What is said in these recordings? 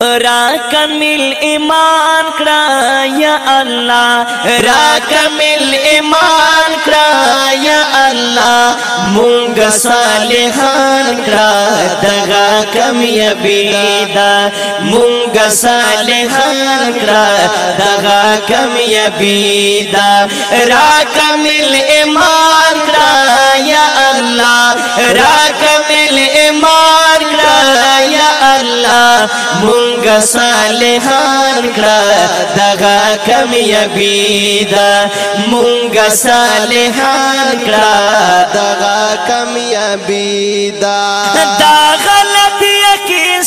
را کمل ایمان کرا یا الله را کمل ایمان کرا یا الله مونږ صالحان کرا دغه کمیابی دا مونږ صالحان کرا دغه کمیابی دا را کمل ایمان کرا یا الله را کمل ایمان الله مونږ صالحان کړه دغه کمیابی دا مونږ صالحان کړه دغه کمیابی دا دا غلط یقین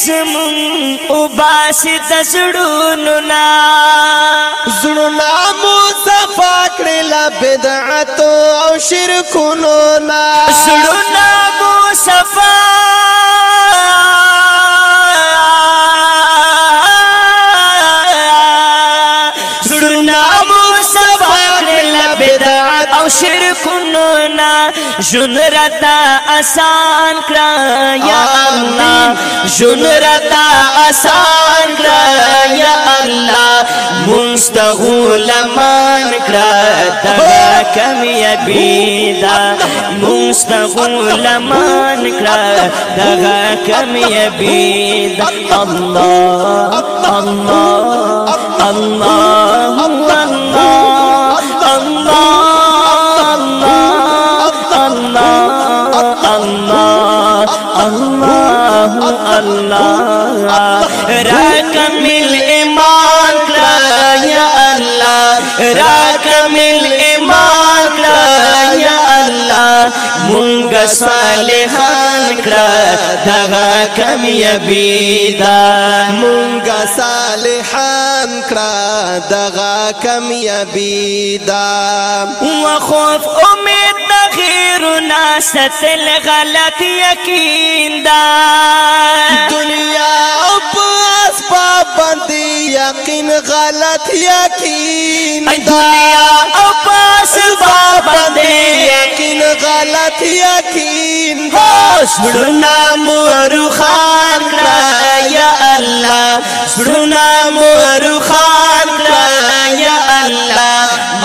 او باسی د زړونو نا زړونه مو صفا کړل بدعت او شرکونو نا شرکونو نا جن رتا آسان کرا یا اللہ جن رتا آسان کرا یا اللہ مستغول مان کرا دغا کمیابی دا مستغول مان کرا دغا کمیابی دا اللہ اللہ اللہ اللہ. راكمل ایمان کړه یا الله راكمل ایمان کړه یا الله مونږ صالحان کړه دغه کمیابی دا مونږ صالحان کړه دغه کمیابی دا وخوف امید غیرنا ستل غلط یقین دا۔ یقین دنیا اپاس بابا دے. یقین غلط یقین سڑنا مور خان یا اللہ. سڑنا مور خان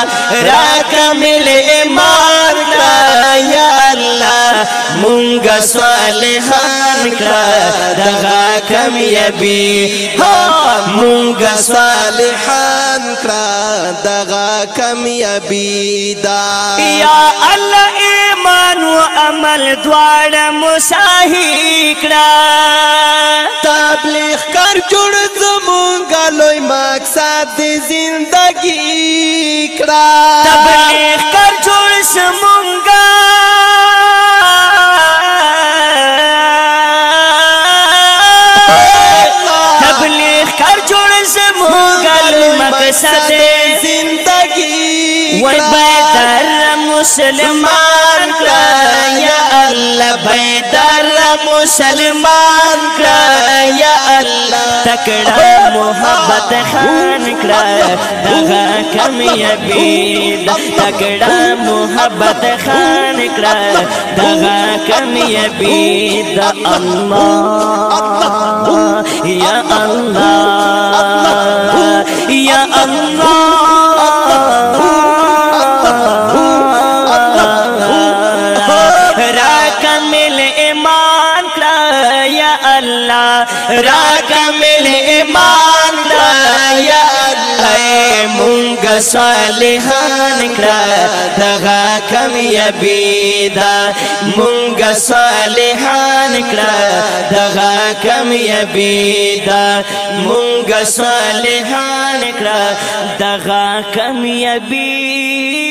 الله راکمل ایمان دا یا الله مونږ صالحان کړه دغه کمیابی مونږ صالحان کړه دغه کمیابی دا. یا الله ایمان و عمل دواړه مساهی کړه. تبلیغ کر جوړ زمونږ لوی مقصد دی زندگی کړه تبلیغ کر جوړ زمونږ تبلیغ کر جوړ مقصد زندگی وای مسلمان کا یا اللہ بھائی دار مسلمان کا یا اللہ تکڑا محبت خان کا دغا کمی عبید تکڑا محبت خان کا دغا کمی عبید اللہ یا اللہ یا اللہ الله راکمل ایمان کړه یا الله مونږ صالحان کړه دغه کمیابی دا مونږ صالحان کړه دغه کمیابی دا مونږ صالحان کړه دغه کمیابی